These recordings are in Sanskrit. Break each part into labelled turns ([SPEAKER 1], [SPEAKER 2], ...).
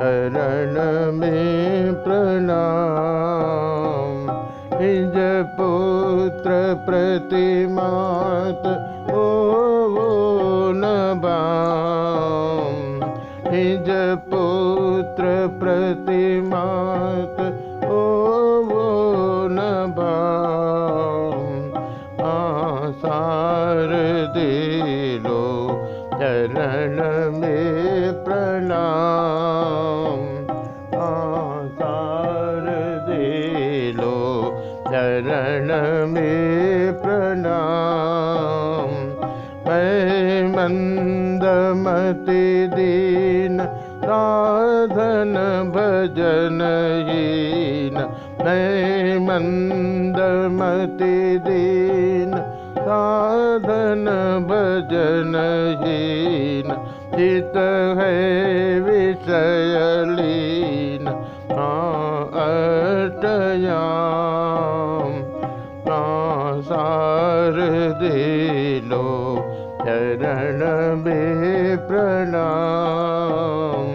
[SPEAKER 1] शरण में प्रणाम। निज पुत्र प्रतिमात ओ वो नबाम निज पुत्र प्रतिमात ओ आसार दिलो चरण प्रणाम। आसार दिलो चरण में प्रणाम। मैं मंदमति दीन साधन भजन मैं मंदमति दीन साधन भजन हीन। चित अटयाम सार दिलो चरण में प्रणाम।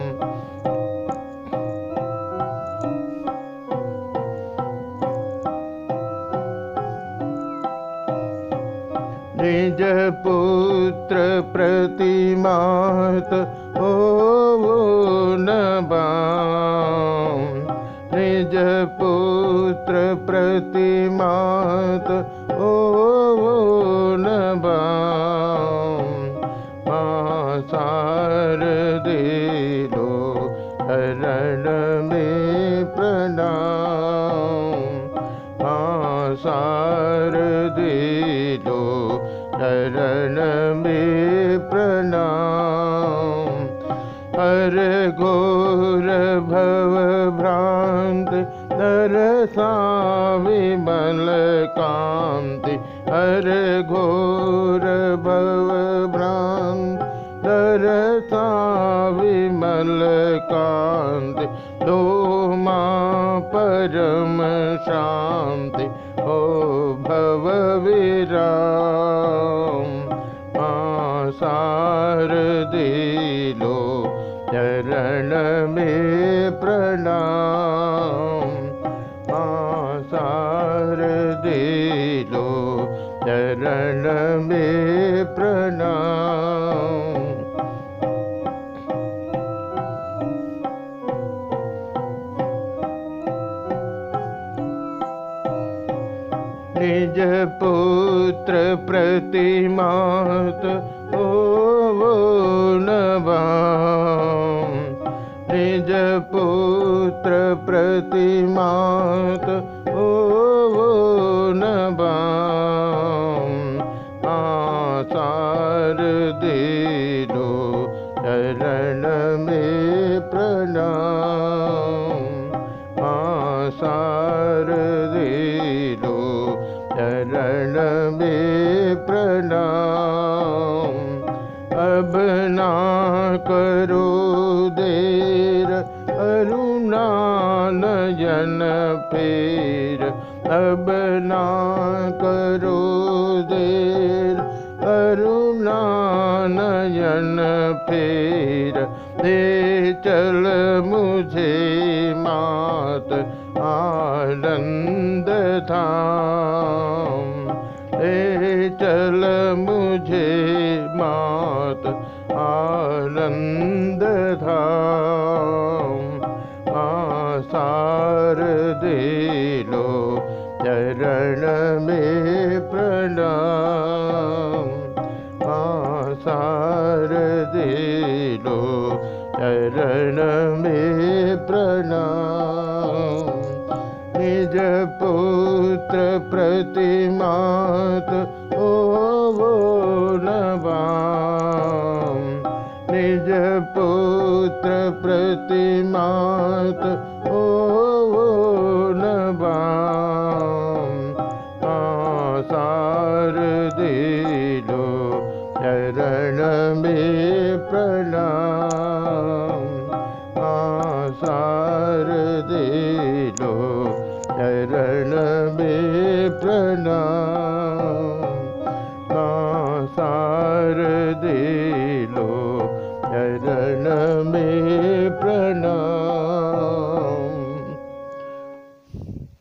[SPEAKER 1] निज पुत्र प्रतिमात ओ वो नबाम निज पुत्र प्रतिमात ओ वो नबाम आसार दिलो शरण में दिलो शरण भव भ्रांत दरसा विमल कांति हर घोर भव भ्रांत दरसा विमल कांति दो माँ परम शांति प्रणाम। आसार दिलो चरण में प्रणाम। निज पुत्र प्रतिमात ओ वो निज पुत्र प्रतिमात ओ वो नबाम आसार दिलो चरण में प्रणाम आसार दिलो चरण में प्रणाम अब ना करो नयन पेर, अब ना करो देर। अरुणा नयन पेर, दे चल मुझे मात, आनंद धाम। ले चल मुझे मात, आनंद धाम। दिलो चरण आसार दिलो चरण में प्रणाम। निज पुत्र प्रतिमात ओ वो निज पुत्र प्रतिमात में प्रणाम। आसार दिलो चरण